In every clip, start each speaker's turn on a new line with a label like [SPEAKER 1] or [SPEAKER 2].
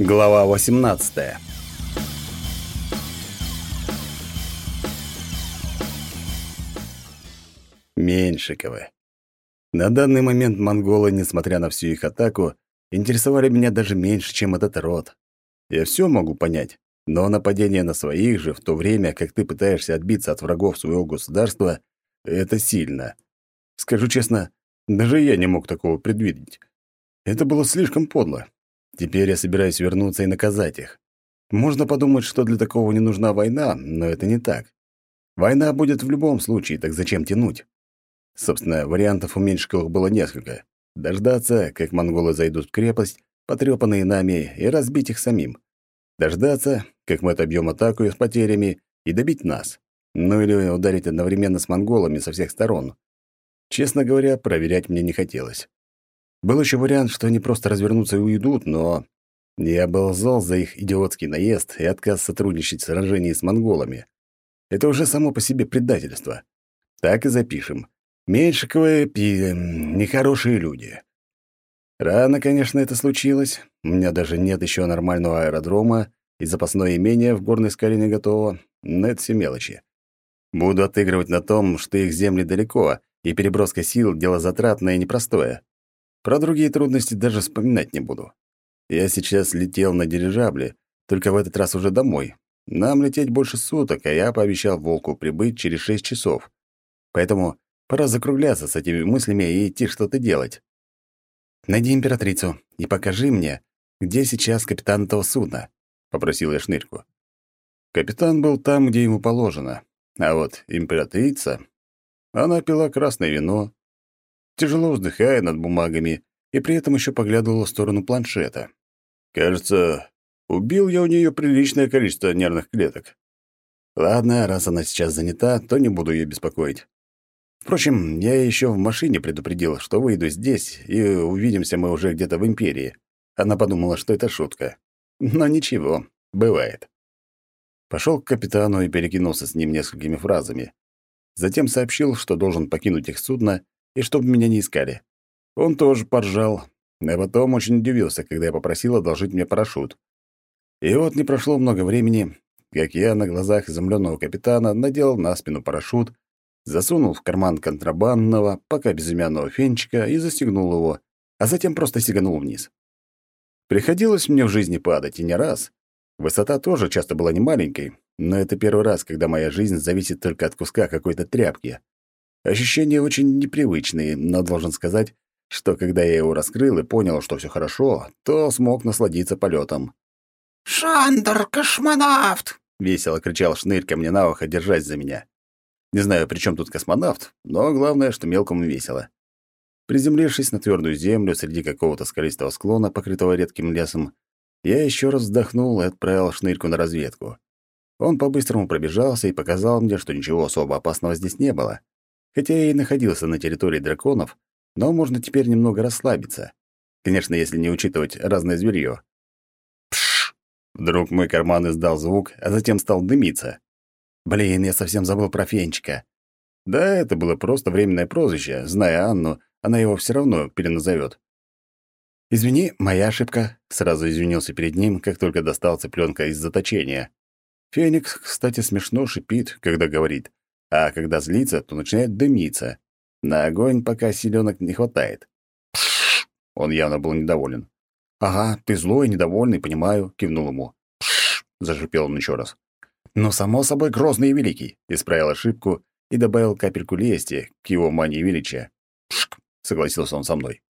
[SPEAKER 1] Глава 18. Меньшиковы. На данный момент монголы, несмотря на всю их атаку, интересовали меня даже меньше, чем этот род. Я все могу понять, но нападение на своих же в то время, как ты пытаешься отбиться от врагов своего государства, это сильно. Скажу честно, даже я не мог такого предвидеть. Это было слишком подло. Теперь я собираюсь вернуться и наказать их. Можно подумать, что для такого не нужна война, но это не так. Война будет в любом случае, так зачем тянуть? Собственно, вариантов у Меньшиковых было несколько. Дождаться, как монголы зайдут в крепость, потрепанные нами, и разбить их самим. Дождаться, как мы отобьем атаку с потерями, и добить нас. Ну или ударить одновременно с монголами со всех сторон. Честно говоря, проверять мне не хотелось. Был еще вариант, что они просто развернутся и уйдут, но я был зол за их идиотский наезд и отказ сотрудничать в сражении с монголами. Это уже само по себе предательство. Так и запишем. Меньшиковые пи... нехорошие люди. Рано, конечно, это случилось. У меня даже нет еще нормального аэродрома, и запасное имение в горной скале не готово, но это все мелочи. Буду отыгрывать на том, что их земли далеко, и переброска сил — дело затратное и непростое. Про другие трудности даже вспоминать не буду. Я сейчас летел на дирижабле, только в этот раз уже домой. Нам лететь больше суток, а я пообещал Волку прибыть через шесть часов. Поэтому пора закругляться с этими мыслями и идти что-то делать. «Найди императрицу и покажи мне, где сейчас капитан этого судна», — попросил я Шнырьку. Капитан был там, где ему положено, а вот императрица... Она пила красное вино, тяжело вздыхая над бумагами, и при этом еще поглядывала в сторону планшета. Кажется, убил я у нее приличное количество нервных клеток. Ладно, раз она сейчас занята, то не буду ее беспокоить. Впрочем, я еще в машине предупредил, что выйду здесь, и увидимся мы уже где-то в Империи. Она подумала, что это шутка. Но ничего, бывает. Пошел к капитану и перекинулся с ним несколькими фразами. Затем сообщил, что должен покинуть их судно и чтобы меня не искали. Он тоже поржал, а потом очень удивился, когда я попросил одолжить мне парашют. И вот не прошло много времени, как я на глазах изумленного капитана надел на спину парашют, засунул в карман контрабандного, пока безымянного фенчика и застегнул его, а затем просто сиганул вниз. Приходилось мне в жизни падать, и не раз. Высота тоже часто была не маленькой, но это первый раз, когда моя жизнь зависит только от куска какой-то тряпки. Ощущения очень непривычные, но должен сказать, что когда я его раскрыл и понял, что все хорошо, то смог насладиться полетом.
[SPEAKER 2] «Шандр, космонавт!»
[SPEAKER 1] — весело кричал Шнырька мне на ухо, держась за меня. Не знаю, при чем тут космонавт, но главное, что мелкому весело. Приземлившись на твердую землю среди какого-то скалистого склона, покрытого редким лесом, я еще раз вздохнул и отправил Шнырьку на разведку. Он по-быстрому пробежался и показал мне, что ничего особо опасного здесь не было. Хотя я и находился на территории драконов, но можно теперь немного расслабиться. Конечно, если не учитывать разное зверье. Пш! Вдруг мой карман издал звук, а затем стал дымиться. Блин, я совсем забыл про Фенчика. Да, это было просто временное прозвище. Зная Анну, она его все равно переназовет. «Извини, моя ошибка», — сразу извинился перед ним, как только достал цыпленка из заточения. Феникс, кстати, смешно шипит, когда говорит, а когда злится, то начинает дымиться. На огонь пока силёнок не хватает. Пш! Он явно был недоволен. «Ага, ты злой, недовольный, понимаю», — кивнул ему. «Пш!» — зашипел он еще раз. «Но, само собой, грозный и великий», — исправил ошибку и добавил капельку лести к его мании величия. «Пшк!» — согласился он со мной.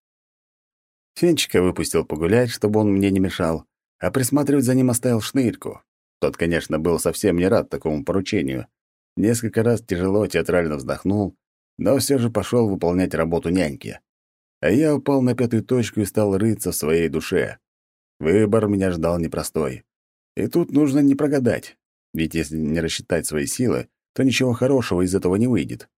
[SPEAKER 1] Фенчика выпустил погулять, чтобы он мне не мешал, а присматривать за ним оставил шнырьку. Тот, конечно, был совсем не рад такому поручению, Несколько раз тяжело театрально вздохнул, но все же пошел выполнять работу няньки. А я упал на пятую точку и стал рыться в своей душе. Выбор меня ждал непростой. И тут нужно не прогадать, ведь если не рассчитать свои силы, то ничего хорошего из этого не выйдет.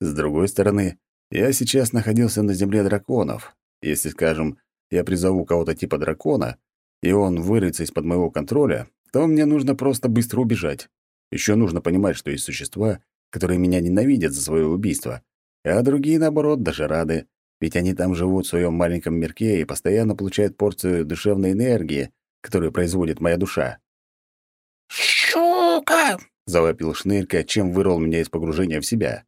[SPEAKER 1] С другой стороны, я сейчас находился на земле драконов. Если, скажем, я призову кого-то типа дракона, и он вырвется из-под моего контроля, то мне нужно просто быстро убежать. Еще нужно понимать, что есть существа, которые меня ненавидят за свое убийство, а другие, наоборот, даже рады, ведь они там живут в своем маленьком мирке и постоянно получают порцию душевной энергии, которую производит моя душа.
[SPEAKER 2] «Щука!»
[SPEAKER 1] — завопил Шнырька, чем вырвал меня из погружения в себя.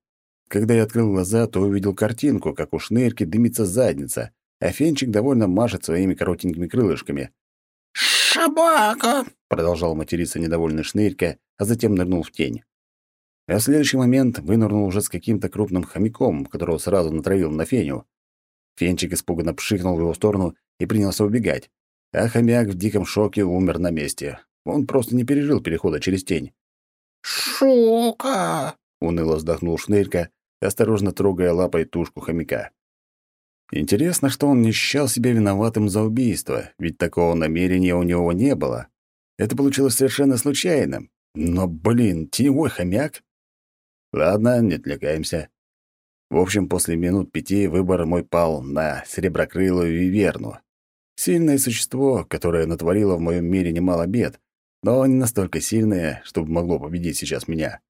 [SPEAKER 1] Когда я открыл глаза, то увидел картинку, как у Шнырьки дымится задница, а Фенчик довольно машет своими коротенькими крылышками.
[SPEAKER 2] «Собака!»
[SPEAKER 1] — продолжал материться недовольный Шнырька, а затем нырнул в тень. А в следующий момент вынырнул уже с каким-то крупным хомяком, которого сразу натравил на Феню. Фенчик испуганно пшикнул в его сторону и принялся убегать, а хомяк в диком шоке умер на месте. Он просто не пережил перехода через тень.
[SPEAKER 2] «Шука!»
[SPEAKER 1] — уныло вздохнул Шнырька, осторожно трогая лапой тушку хомяка. Интересно, что он не считал себя виноватым за убийство, ведь такого намерения у него не было. Это получилось совершенно случайно. Но, блин, теневой хомяк? Ладно, не отвлекаемся. В общем, после минут пяти выбор мой пал на сереброкрылую виверну. Сильное существо, которое натворило в моем мире немало бед, но не настолько сильное, чтобы могло победить сейчас меня.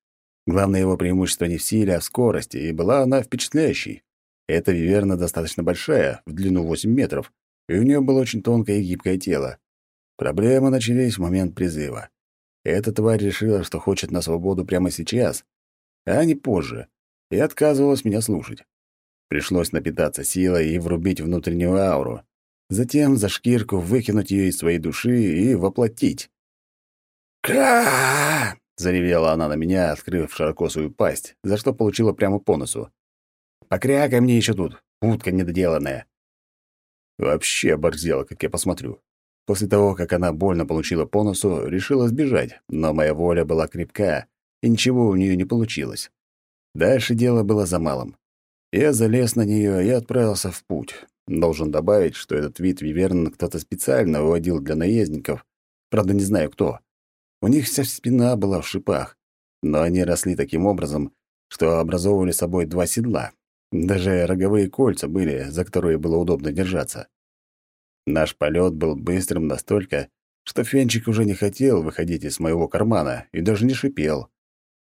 [SPEAKER 1] Главное его преимущество не в силе, а в скорости, и была она впечатляющей. Эта виверна достаточно большая, в длину 8 метров, и у нее было очень тонкое и гибкое тело. Проблемы начались в момент призыва. Эта тварь решила, что хочет на свободу прямо сейчас, а не позже, и отказывалась меня слушать. Пришлось напитаться силой и врубить внутреннюю ауру. Затем за шкирку выкинуть ее из своей души и воплотить. «Кра!» — заревела она на меня, открыв широко свою пасть, за что получила прямо по носу. «Покрякай мне еще тут, утка недоделанная!» Вообще оборзела, как я посмотрю. После того, как она больно получила по носу, решила сбежать, но моя воля была крепка, и ничего у нее не получилось. Дальше дело было за малым. Я залез на нее и отправился в путь. Должен добавить, что этот вид виверн кто-то специально выводил для наездников, правда, не знаю кто. У них вся спина была в шипах, но они росли таким образом, что образовывали собой два седла. Даже роговые кольца были, за которые было удобно держаться. Наш полет был быстрым настолько, что Фенчик уже не хотел выходить из моего кармана и даже не шипел.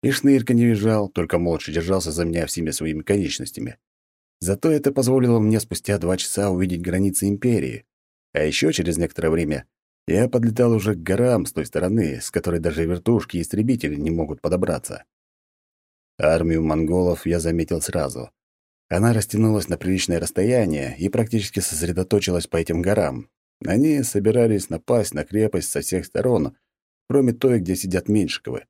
[SPEAKER 1] И шнырька не визжал, только молча держался за меня всеми своими конечностями. Зато это позволило мне спустя два часа увидеть границы Империи. А еще через некоторое время я подлетал уже к горам с той стороны, с которой даже вертушки и истребители не могут подобраться. Армию монголов я заметил сразу. Она растянулась на приличное расстояние и практически сосредоточилась по этим горам. Они собирались напасть на крепость со всех сторон, кроме той, где сидят Меньшиковы.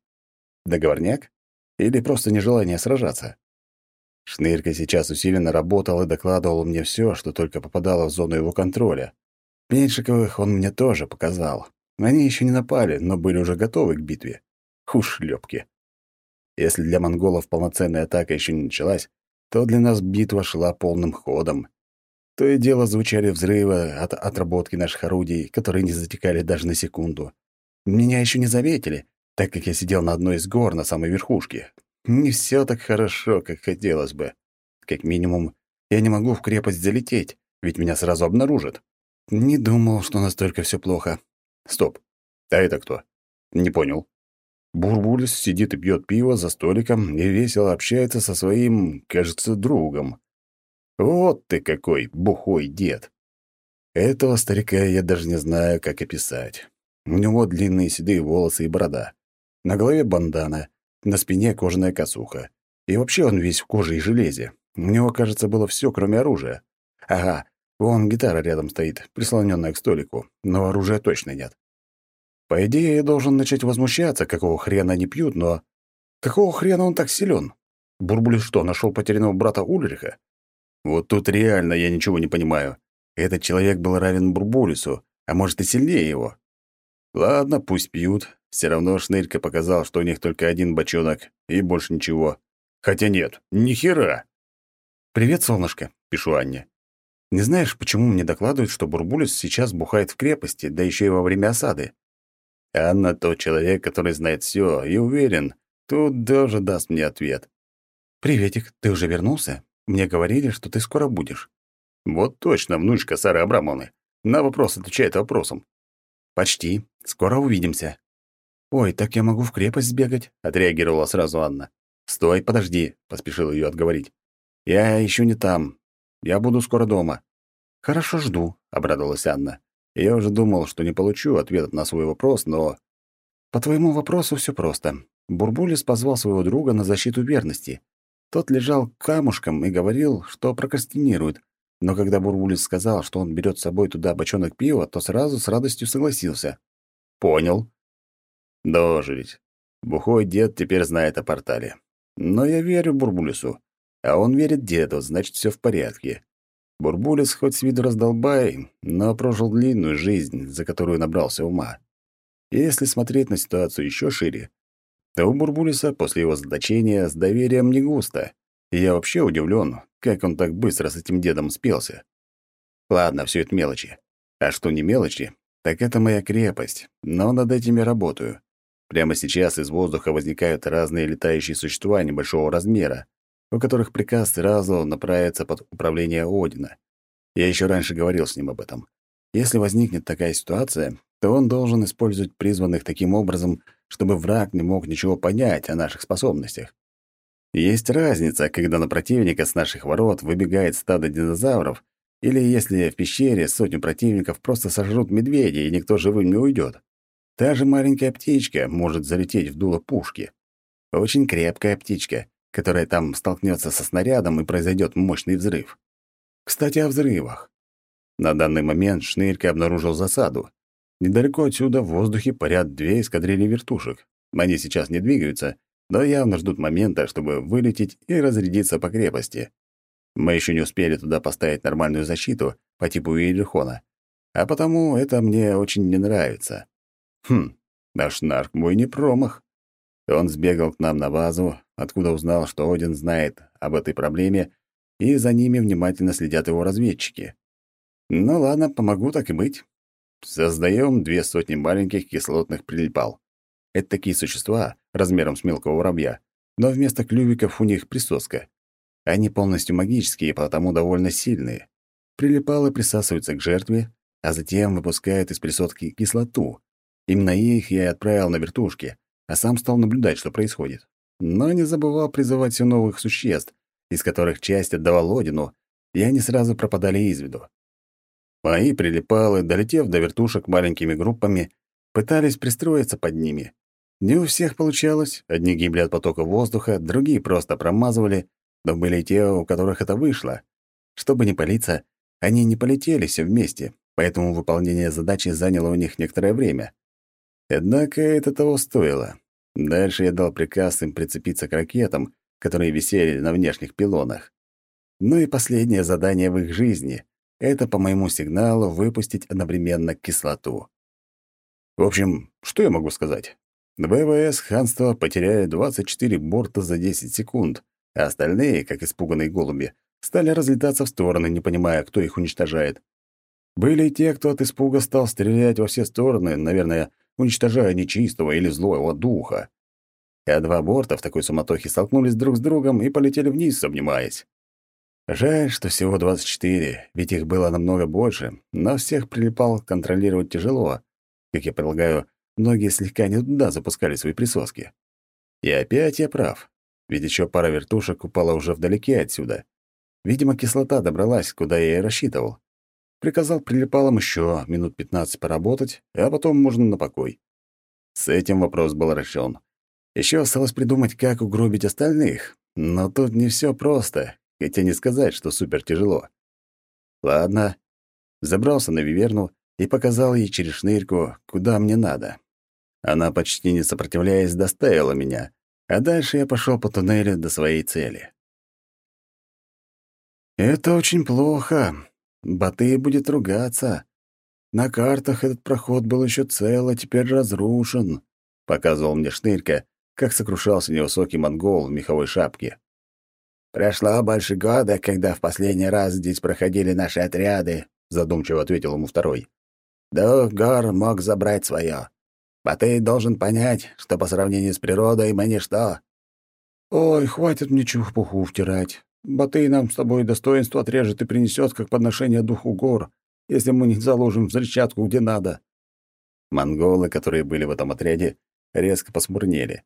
[SPEAKER 1] Договорняк? Или просто нежелание сражаться? Шнырька сейчас усиленно работал и докладывал мне все, что только попадало в зону его контроля. Меньшиковых он мне тоже показал. Они еще не напали, но были уже готовы к битве. Хушлёпки. Если для монголов полноценная атака еще не началась, то для нас битва шла полным ходом. То и дело звучали взрывы от отработки наших орудий, которые не затекали даже на секунду. Меня еще не заметили, так как я сидел на одной из гор на самой верхушке. Не все так хорошо, как хотелось бы. Как минимум, я не могу в крепость залететь, ведь меня сразу обнаружат. Не думал, что настолько все плохо. Стоп. А это кто? Не понял. Бурбулис сидит и пьет пиво за столиком и весело общается со своим, кажется, другом. Вот ты какой бухой дед. Этого старика я даже не знаю, как описать. У него длинные седые волосы и борода. На голове бандана, на спине кожаная косуха. И вообще он весь в коже и железе. У него, кажется, было все, кроме оружия. Ага, Вон гитара рядом стоит, прислоненная к столику, но оружия точно нет. По идее, я должен начать возмущаться, какого хрена они пьют, но... Какого хрена он так силен? Бурбулис что, нашел потерянного брата Ульриха? Вот тут реально я ничего не понимаю. Этот человек был равен Бурбулису, а может и сильнее его. Ладно, пусть пьют. Все равно Шнырька показал, что у них только один бочонок и больше ничего. Хотя нет, ни хера. «Привет, солнышко», — пишу Анне. Не знаешь, почему мне докладывают, что Бурбулис сейчас бухает в крепости, да еще и во время осады? Анна тот человек, который знает все, и уверен, тут даже даст мне ответ. «Приветик, ты уже вернулся? Мне говорили, что ты скоро будешь». Вот точно, внучка Сары Абрамовны. На вопрос отвечает вопросом. «Почти. Скоро увидимся». «Ой, так я могу в крепость сбегать», — отреагировала сразу Анна. «Стой, подожди», — поспешил ее отговорить. «Я еще не там. Я буду скоро дома». «Хорошо, жду», — обрадовалась Анна. Я уже думал, что не получу ответа на свой вопрос, но...
[SPEAKER 3] По твоему вопросу все просто. Бурбулис позвал своего друга на защиту верности. Тот лежал камушком и говорил, что прокрастинирует. Но когда Бурбулис сказал, что он берет с собой туда бочонок пива, то сразу с радостью согласился.
[SPEAKER 1] Понял. Дожить. Бухой дед теперь знает о портале. Но я верю Бурбулису. А он верит деду, значит, все в порядке. Бурбулис хоть с виду раздолбай, но прожил длинную жизнь, за которую набрался ума. Если смотреть на ситуацию еще шире, то у Бурбулиса после его заточения с доверием не густо. Я вообще удивлен, как он так быстро с этим дедом спелся. Ладно, все это мелочи. А что не мелочи, так это моя крепость, но над этим я работаю. Прямо сейчас из воздуха возникают разные летающие существа небольшого размера, у которых приказ сразу направится под управление Одина. Я еще раньше говорил с ним об этом. Если возникнет такая ситуация, то он должен использовать призванных таким образом, чтобы враг не мог ничего понять о наших способностях. Есть разница, когда на противника с наших ворот выбегает стадо динозавров, или если в пещере сотню противников просто сожрут медведи, и никто живым не уйдет. Та же маленькая птичка может залететь в дуло пушки. Очень крепкая птичка, которая там столкнется со снарядом и произойдет мощный взрыв. Кстати, о взрывах. На данный момент Шнырька обнаружил засаду. Недалеко отсюда в воздухе парят две эскадрильи вертушек. Они сейчас не двигаются, но явно ждут момента, чтобы вылететь и разрядиться по крепости. Мы еще не успели туда поставить нормальную защиту по типу Иерихона, а потому это мне очень не нравится. Хм, наш нарк мой не промах. Он сбегал к нам на базу, откуда узнал, что Один знает об этой проблеме, и за ними внимательно следят его разведчики. Ну ладно, помогу так и быть. Создаем две сотни маленьких кислотных прилипал. Это такие существа размером с мелкого воробья, но вместо клювиков у них присоска. Они полностью магические, потому довольно сильные. Прилипалы присасываются к жертве, а затем выпускают из присоски кислоту, Именно их я и отправил на вертушки, а сам стал наблюдать, что происходит. Но не забывал призывать все новых существ, из которых часть отдавал Одину, и они сразу пропадали из виду. Мои прилипалы, долетев до вертушек маленькими группами, пытались пристроиться под ними. Не у всех получалось, одни гибли от потока воздуха, другие просто промазывали, но были те, у которых это вышло. Чтобы не палиться, они не полетели все вместе, поэтому выполнение задачи заняло у них некоторое время. Однако это того стоило. Дальше я дал приказ им прицепиться к ракетам, которые висели на внешних пилонах. Ну и последнее задание в их жизни — это по моему сигналу выпустить одновременно кислоту. В общем, что я могу сказать? ВВС ханства потеряли 24 борта за 10 секунд, а остальные, как испуганные голуби, стали разлетаться в стороны, не понимая, кто их уничтожает. Были и те, кто от испуга стал стрелять во все стороны, наверное, уничтожая нечистого или злого духа. А два борта в такой суматохе столкнулись друг с другом и полетели вниз, обнимаясь. Жаль, что всего 24, ведь их было намного больше, но всех прилипал контролировать тяжело. Как я предлагаю, многие слегка не туда запускали свои присоски. И опять я прав, ведь еще пара вертушек упала уже вдалеке отсюда. Видимо, кислота добралась, куда я и рассчитывал. Приказал прилипалам еще минут 15 поработать, а потом можно на покой. С этим вопрос был решен. Еще осталось придумать, как угробить остальных, но тут не все просто, хотя не сказать, что супер тяжело. Ладно, забрался на Виверну и показал ей через шнырьку, куда мне надо. Она, почти не сопротивляясь, доставила меня, а дальше я пошел по туннелю до своей цели. «Это очень плохо», Батый будет ругаться. На картах этот проход был еще цел, а теперь разрушен», — показывал мне Шнырька, как сокрушался невысокий монгол в меховой шапке. «Прошло больше года, когда в последний раз здесь проходили наши отряды», — задумчиво ответил ему второй. «Дух гор мог забрать свое. Батый должен понять, что по сравнению с природой мы ничто». «Ой, хватит мне чухпуху втирать. Батый нам с тобой достоинство отрежет и принесет как подношение духу гор, если мы не заложим взрывчатку где надо». Монголы, которые были в этом отряде, резко посмурнели.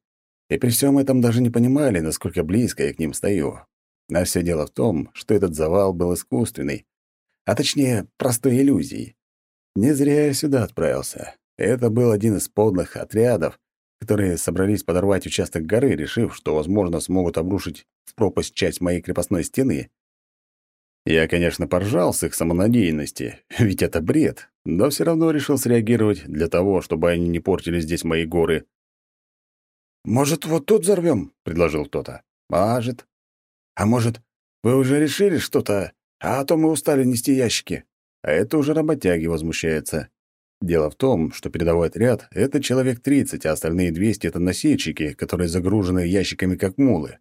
[SPEAKER 1] И при всем этом даже не понимали, насколько близко я к ним стою. А все дело в том, что этот завал был искусственный, а точнее, простой иллюзией. Не зря я сюда отправился. Это был один из подлых отрядов, которые собрались подорвать участок горы, решив, что, возможно, смогут обрушить в пропасть часть моей крепостной стены. Я, конечно, поржал с их самонадеянности, ведь это бред, но все равно решил среагировать для того, чтобы они не портили здесь мои горы.
[SPEAKER 3] «Может, вот тут взорвем?» — предложил кто-то. «Может. А может, вы уже решили что-то, а то мы устали нести ящики?»
[SPEAKER 1] А это уже работяги возмущаются. Дело в том, что передовой отряд — это человек 30, а остальные 200 — это носильщики, которые загружены ящиками как мулы.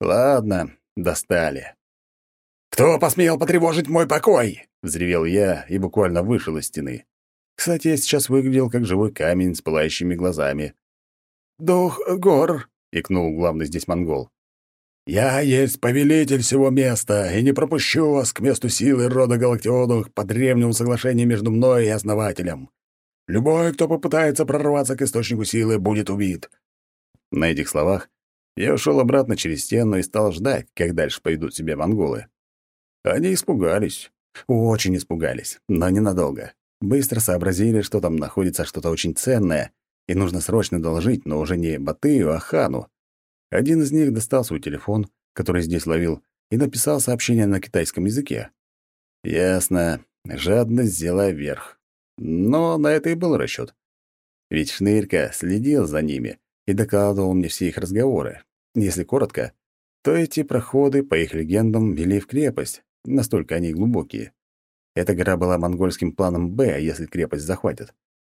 [SPEAKER 1] Ладно, достали.
[SPEAKER 2] «Кто посмел потревожить мой покой?»
[SPEAKER 1] — взревел я и буквально вышел из стены. Кстати, я сейчас выглядел как живой камень с пылающими глазами.
[SPEAKER 2] «Дух гор», —
[SPEAKER 1] икнул главный здесь монгол.
[SPEAKER 2] «Я есть повелитель всего места и не пропущу вас к месту силы рода Галактионовых по древнему соглашению между мной и основателем. Любой, кто попытается прорваться к источнику силы, будет убит».
[SPEAKER 1] На этих словах я ушел обратно через стену и стал ждать, как дальше пойдут себя монголы. Они испугались. Очень испугались, но ненадолго. Быстро сообразили, что там находится что-то очень ценное, и нужно срочно доложить, но уже не Батыю, а Хану. Один из них достал свой телефон, который здесь ловил, и написал сообщение на китайском языке. Ясно, жадность взяла верх. Но на это и был расчет. Ведь Шнырька следил за ними и докладывал мне все их разговоры. Если коротко, то эти проходы, по их легендам, вели в крепость, настолько они глубокие. Эта гора была монгольским планом «Б», если крепость захватят.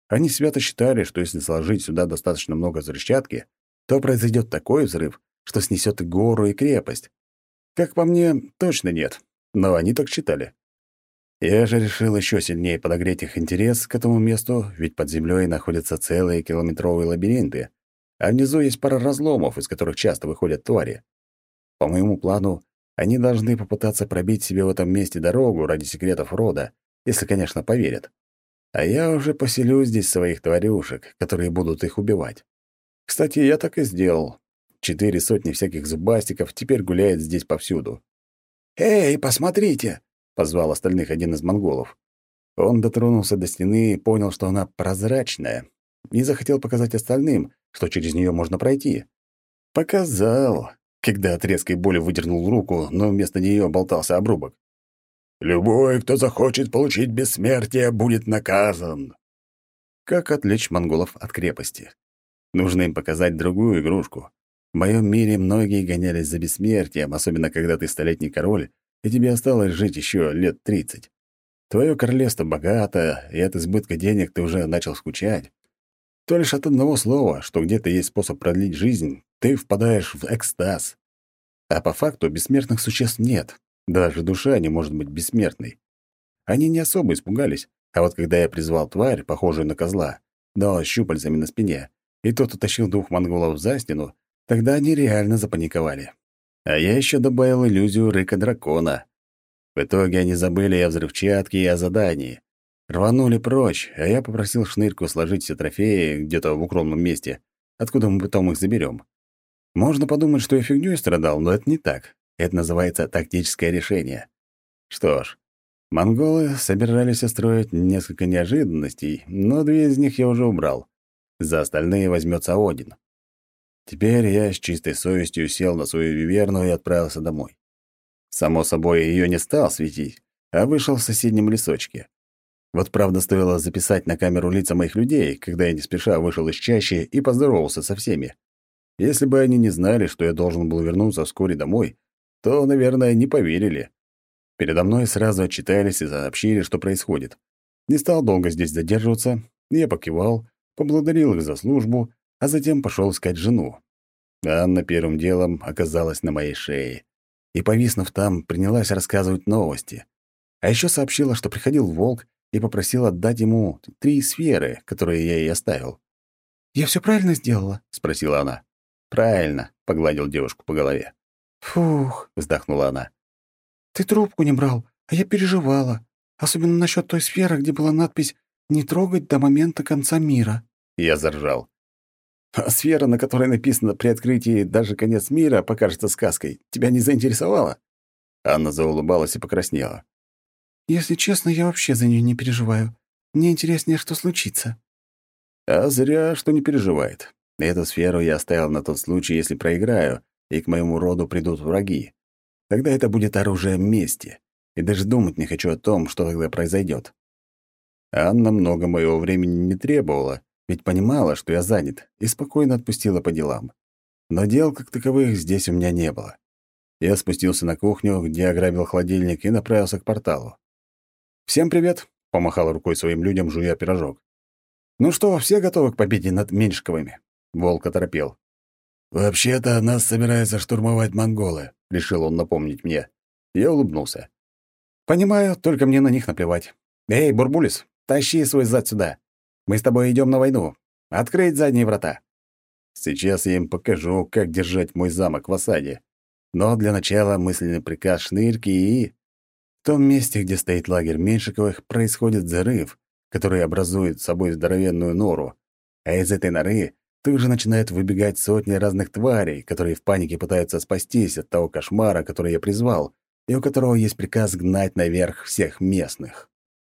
[SPEAKER 1] Они свято считали, что если сложить сюда достаточно много взрывчатки, то произойдет такой взрыв, что снесет и гору, и крепость. Как по мне, точно нет, но они так считали. Я же решил еще сильнее подогреть их интерес к этому месту, ведь под землей находятся целые километровые лабиринты, а внизу есть пара разломов, из которых часто выходят твари. По моему плану, они должны попытаться пробить себе в этом месте дорогу ради секретов рода, если, конечно, поверят. А я уже поселю здесь своих тварюшек, которые будут их убивать. Кстати, я так и сделал. Четыре сотни всяких зубастиков теперь гуляют здесь повсюду.
[SPEAKER 2] «Эй, посмотрите!» — позвал остальных один из монголов.
[SPEAKER 1] Он дотронулся до стены и понял, что она прозрачная, и захотел показать остальным, что через нее можно пройти. Показал, когда от резкой боли выдернул руку, но вместо нее болтался обрубок.
[SPEAKER 2] «Любой, кто захочет получить бессмертие, будет наказан».
[SPEAKER 1] Как отвлечь монголов от крепости? Нужно им показать другую игрушку. В моем мире многие гонялись за бессмертием, особенно когда ты столетний король, и тебе осталось жить еще лет тридцать. Твое королевство богато, и от избытка денег ты уже начал скучать. То лишь от одного слова, что где-то есть способ продлить жизнь, ты впадаешь в экстаз. А по факту бессмертных существ нет. Даже душа не может быть бессмертной. Они не особо испугались, а вот когда я призвал тварь, похожую на козла, дал щупальцами на спине, и тот утащил двух монголов за стену, тогда они реально запаниковали. А я еще добавил иллюзию рыка дракона. В итоге они забыли о взрывчатке и о задании. Рванули прочь, а я попросил Шнырку сложить все трофеи где-то в укромном месте, откуда мы потом их заберем. Можно подумать, что я фигнёй страдал, но это не так. Это называется тактическое решение. Что ж, монголы собирались устроить несколько неожиданностей, но две из них я уже убрал. За остальные возьмется Один. Теперь я с чистой совестью сел на свою виверну и отправился домой. Само собой, ее не стал светить, а вышел в соседнем лесочке. Вот правда стоило записать на камеру лица моих людей, когда я не спеша вышел из чащи и поздоровался со всеми. Если бы они не знали, что я должен был вернуться вскоре домой, то, наверное, не поверили. Передо мной сразу отчитались и сообщили, что происходит. Не стал долго здесь задерживаться, я покивал, поблагодарил их за службу, а затем пошел искать жену. Анна первым делом оказалась на моей шее и, повиснув там, принялась рассказывать новости. А еще сообщила, что приходил волк и попросил отдать ему три сферы, которые я ей оставил.
[SPEAKER 3] «Я все правильно сделала?»
[SPEAKER 1] — спросила она. «Правильно», — погладил девушку по голове.
[SPEAKER 3] «Фух», —
[SPEAKER 1] вздохнула она.
[SPEAKER 3] «Ты трубку не брал, а я переживала. Особенно насчет той сферы, где была надпись «Не трогать до момента конца мира».
[SPEAKER 1] Я заржал. А сфера, на которой написано «При открытии даже конец мира» покажется сказкой, тебя не заинтересовала?» Анна заулыбалась и покраснела.
[SPEAKER 3] «Если честно, я вообще за нее не переживаю. Мне интереснее, что случится».
[SPEAKER 1] А зря, что не переживает. Эту сферу я оставил на тот случай, если проиграю, и к моему роду придут враги. Тогда это будет оружием мести, и даже думать не хочу о том, что тогда произойдет. Анна много моего времени не требовала, ведь понимала, что я занят, и спокойно отпустила по делам. Но дел как таковых здесь у меня не было. Я спустился на кухню, где ограбил холодильник, и направился к порталу. «Всем привет!» — помахал рукой своим людям, жуя пирожок. «Ну что, все готовы к победе над Меньшиковыми?» Волк оторопел.
[SPEAKER 2] «Вообще-то нас собираются штурмовать монголы», —
[SPEAKER 1] решил он напомнить мне. Я улыбнулся. «Понимаю, только мне на них наплевать. Эй, Бурбулис, тащи свой зад сюда. Мы с тобой идем на войну. Открыть задние врата». Сейчас я им покажу, как держать мой замок в осаде. Но для начала мысленный приказ шнырки и... В том месте, где стоит лагерь Меньшиковых, происходит взрыв, который образует собой здоровенную нору. А из этой норы тут же начинают выбегать сотни разных тварей, которые в панике пытаются спастись от того кошмара, который я призвал, и у которого есть приказ гнать наверх всех местных.